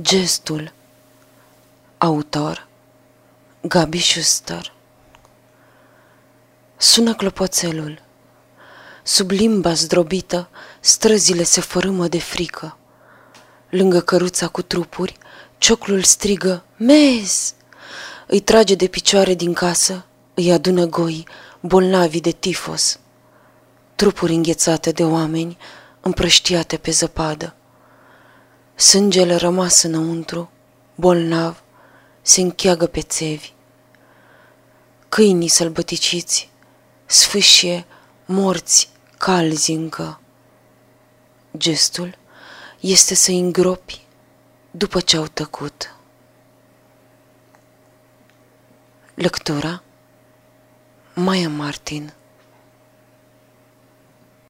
Gestul Autor Gabi Schuster Sună clopoțelul. Sub limba zdrobită, străzile se fărâmă de frică. Lângă căruța cu trupuri, cioclul strigă, Mez! Îi trage de picioare din casă, îi adună goi, bolnavi de tifos. Trupuri înghețate de oameni, împrăștiate pe zăpadă. Sângele rămas înăuntru, bolnav, se încheagă pe țevi. Câinii sălbăticiți, sfâșie, morți, calzi încă. Gestul este să îngropi după ce au tăcut. Lectura Maia Martin